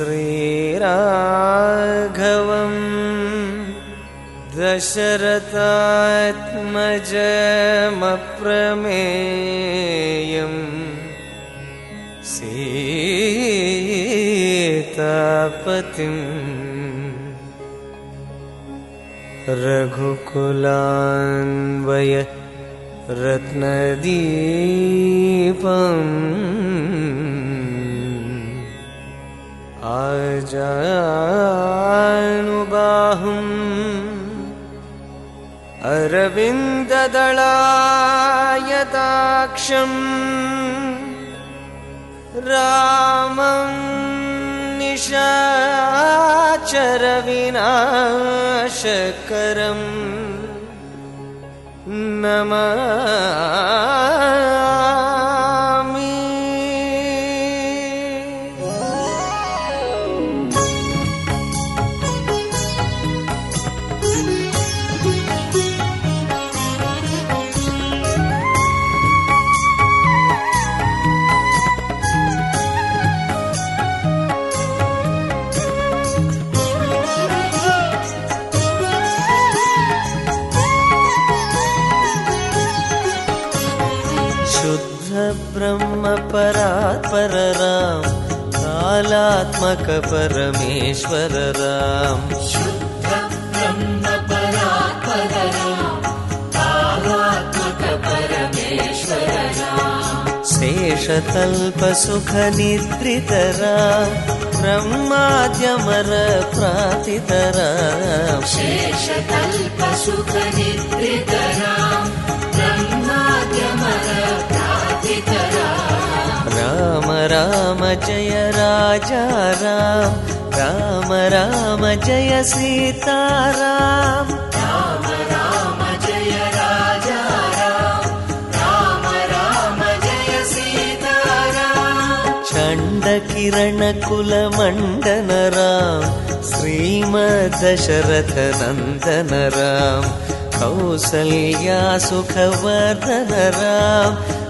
श्रीराघवम् दशरथात्मजमप्रमेयम् सीतापतिम् रघुकुलान्वय रत्नदीपम् आजानुबाहुम् अरविन्ददलायताक्षम् रामं निशाचरविनाशकरम् नमामि कालात्मक परमेश्वर राम। शेषतल्प सुख निद्रितरा ब्रह्माद्यमर प्रातितरा राम राम जय राजा राम राम राम जय चण्डकिरणकुलमण्डन राम श्रीमदशरथ नन्दन राम कौसल्या सुखवर्धन राम कौशिकमख संरक्षक राम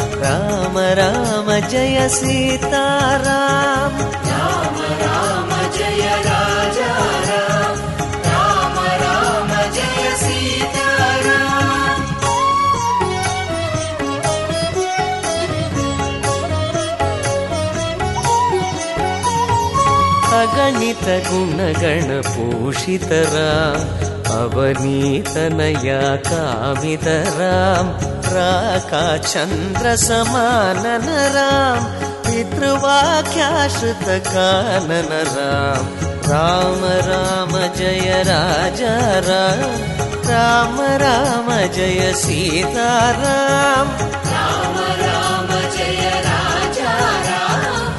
राम राम जय सीताराम विदेह मानस रञ्जक राम त्र्यम्बक कार्मुक भञ्जक राम सीतार्पितवर बालिक राम कृतवैवाहिक कौतुक राम विनाशक राम पालक राम राम राम जय राजा राम राम राम जय गुणगणपूषित राम राम जय राजा राम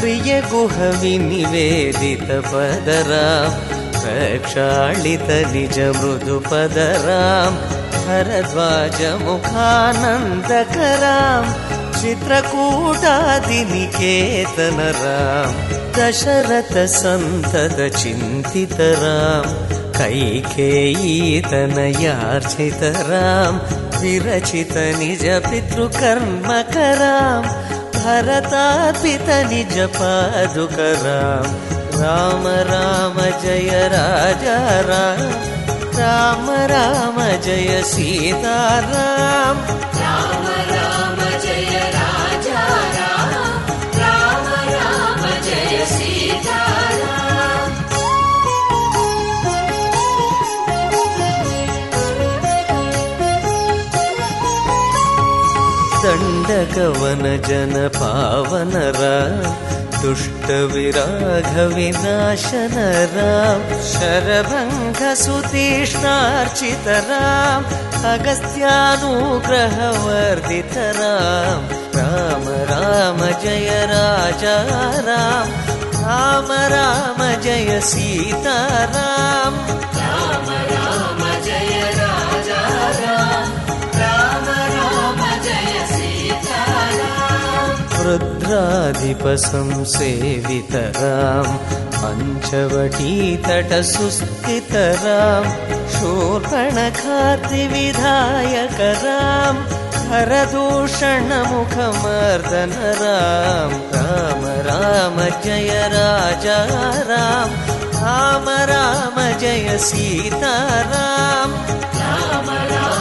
प्रिय गुह विनिवेदित निज मृदुपदरां भरद्वाजमुखानन्दकरां चित्रकूटादिनिकेतनरां दशरथसन्ततचिन्तितरां कैकेयीतनयार्चितरां विरचित निज राम राम जय राजा राम। राम राम जय सीताराम राम। राम जय राजा राम। राम राम जय सीताराम दण्डकवन जन पावन राम दुष्टविराघविनाशन राम शरभङ्ग सुतीष्णार्चित राम अगस्त्यानुग्रहवर्धित राम राम राम जय राजा राम राम राम जय सीताराम। राम सीताराम रुद्राधिपसंसेवितरां पञ्चवटीतटसुस्थितरां शूर्पणखार्तिविधायकरां हरदूषणमुखमर्दनरां राम राम जय राजा राम राम राम जय सीताराम। राम राम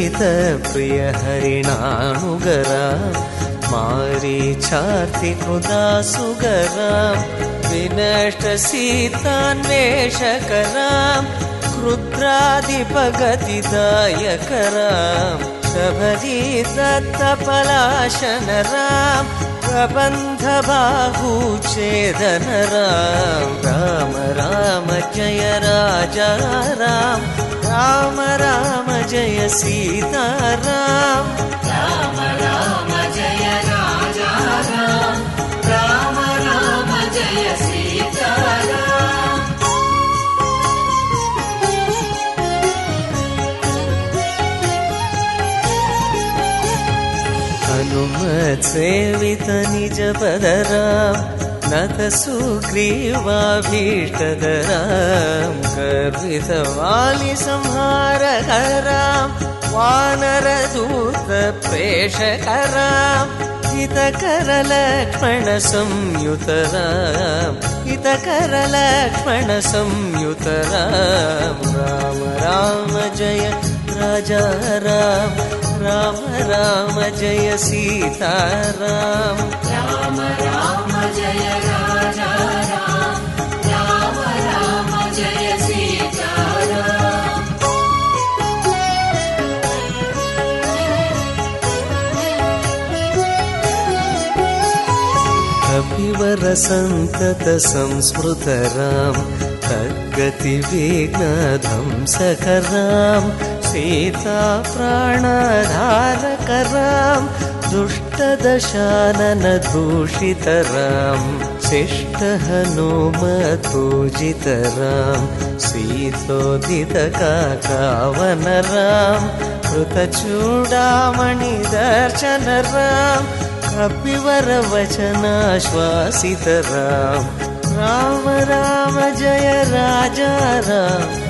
सीतप्रिय हरिणानुगरा मारीचार्तिकृदासुगरां विनष्ट सीतान्वेषकरां रुद्रादिपगतिदायकरां शबरी दत्तपलाशनरां प्रबन्धबाहूच्छेदनरां राम राम जय राजा राम राम राम जय सीताराम राम राम जय राजा राम राम राम जय सीताराम हनुमत् सेवित निज पदरां नत सुग्रीवाभीष्टदरां गर्वित वालि संहारकरां वानरदूत प्रेषकरां हितकरलक्ष्मण संयुतरां हितकरलक्ष्मण संयुतरां राम राम जय राजा राम राम राम जय सीताराम। राम राम जय राजा राम। राम राम जय सीताराम। कपिवर सन्तत संस्मृतरां तद्गतिविघ्नध्वंसकरां सीता प्राणधारकरां दुष्टदशाननदूषितरां शिष्टहनुमपूजितरां सीतोदितकाकावनरां कृतचूडामणिदर्शनरां कपिवरवचनाश्वासितराम राम राम जय राजा राम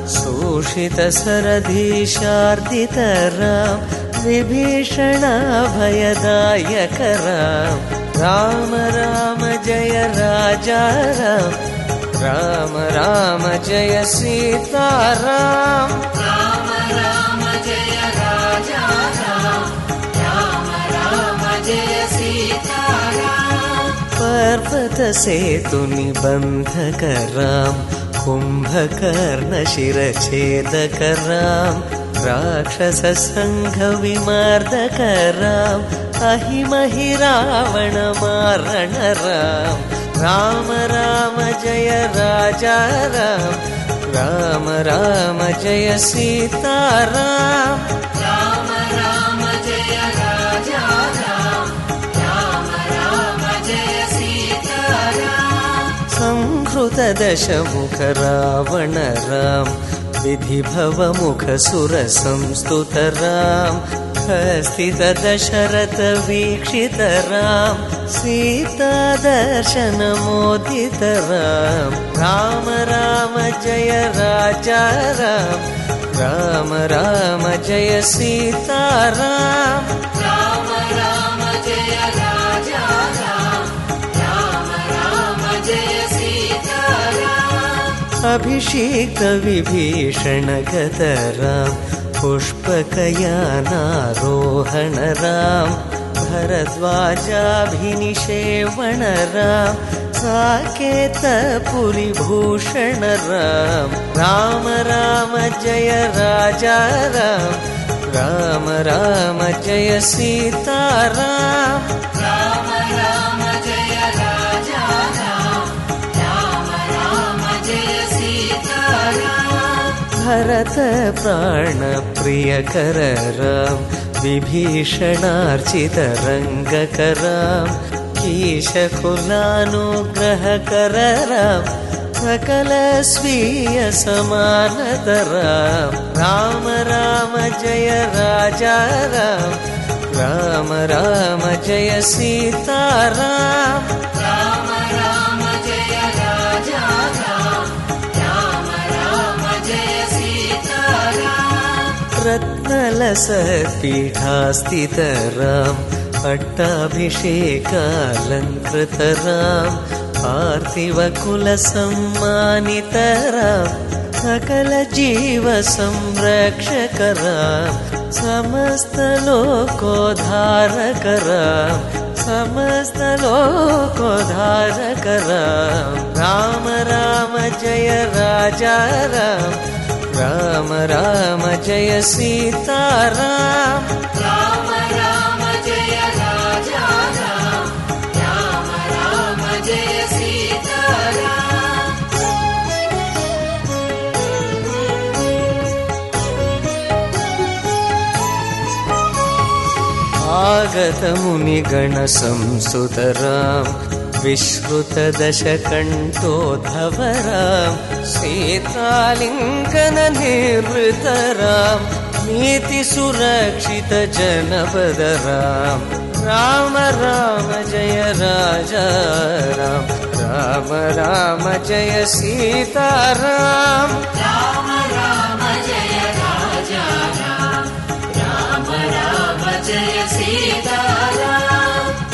शोषितसरधीशार्दितरां विभीषणाभयदायकरां। राम राम जय राजा राम राम राम जय सीताराम। राम राम जय राजा राम राम राम जय सीताराम। पर्वतसेतुनिबन्धकरां कुम्भकर्णशिरच्छेदकरां राक्षससङ्घविमार्दकराम् अहिमहि रावणमारणराम राम राम जय राजा राम राम राम जय सीताराम राम राम संहृतदशमुख रावण राम विधिभवमुखसुरसंस्तुत राम स्थित दशरथ वीक्षित राम राम राम राम जय राजा राम राम राम जय सीताराम। राम राम। जय सीताराम अभिषेक विभीषण गत राम पुष्पकयानारोहण राम भरद्वाजाभिनिषेवण राम साकेतपुरिभूषण राम राम राम जय राजा राम राम जय सीताराम। राम राम भरत प्राणप्रियकर विभीषणार्चित रङ्गकराम कीशकुलानुग्रहकर राम राम जय राजा राम राम राम जय सीताराम। राम राम सीताराम रत्नलसपीठास्थितराम पट्टाभिषेकालङ्कृतराम पार्थिवकुलसम्मानितराम सकलजीवसंरक्षकराम समस्तलोकोद्धारकराम समस्तलोकोद्धारकराम। राम राम जय राजा राम राम राम जय सीताराम। राम राम जय राजा राम। राम राम जय सीताराम। आगतमुनिगणसंसुतरां विश्रुतदशकण्ठोद्धवरां सीतालिङ्गननिर्वृतरां नीतिसुरक्षितजनपदरां राम राम जय राजा राम राम राम जय सीताराम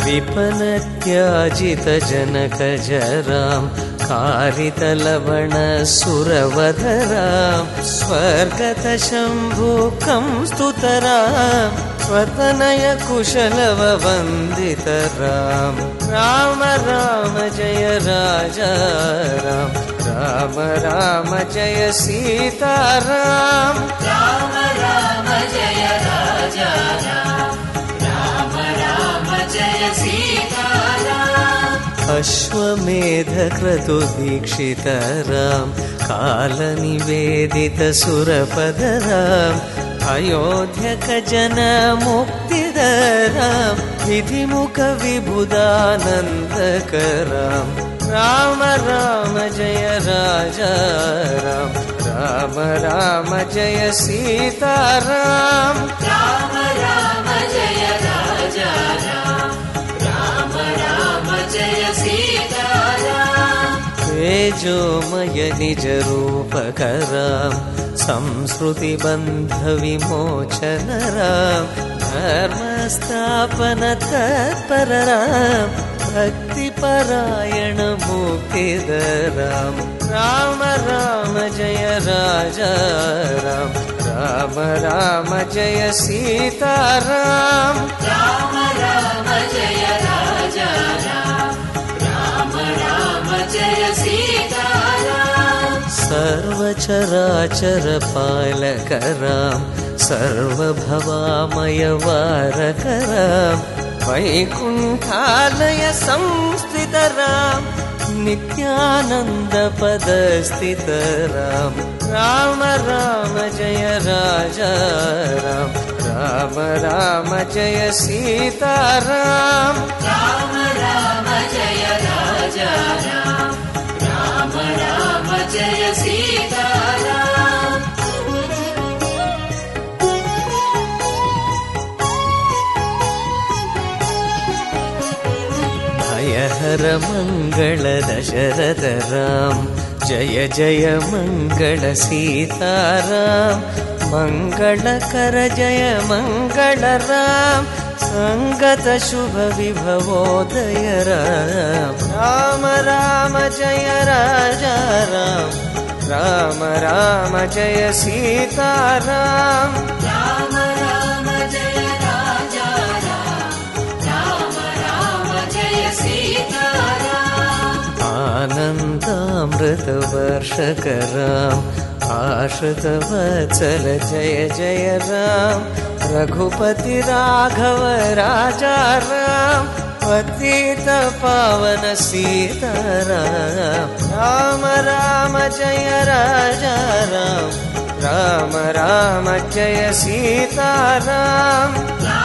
विपनत्याजितजनकजरां कारितलवणसुरवधरां स्वर्गतशम्भुकं स्तुतरां स्वतनयकुशलववन्दितरां राम राम जय राजा राम राम राम जय सीताराम। राम राम जय राजा राम अश्वमेधक्रतुदीक्षितरां कालनिवेदितसुरपदराम्। अयोध्यकजनमुक्तिदरां विधिमुखविबुधानन्दकरां राम राम जय राजा राम। राम जय सीताराम तेजोमय निजरूपकरां संस्कृतिबन्धविमोचनरां धर्मस्थापनतत्पररां भक्तिपरायणमुक्तिदरां राम राम जय राजा राम राम जय सीताराम। राम राम जय राजा राम राम जय सीताराम सर्वचराचर पालक राम सर्वभवामयवारक राम वैकुण्ठालय संस्थित राम नित्यानन्दपदस्थित राम जय राजा राम राम जय सीताराम। राम राम जय राजा राम जय सीताराम भयहर मङ्गल दशरथ राम जय जय मङ्गल सीताराम मङ्गलकर जय मङ्गल राम सङ्गत शुभ विभवोदय राम राम राम जय राजा राम। राम राम जय सीताराम। राम राम जय राजा राम। राम राम जय सीताराम। आनन्दामृत वर्षक राम आश्रितवत्सल जय जय राम। रघुपति राघव राजा राम। पतित पावन सीताराम। राम राम जय राजा राम। राम राम जय सीताराम। राम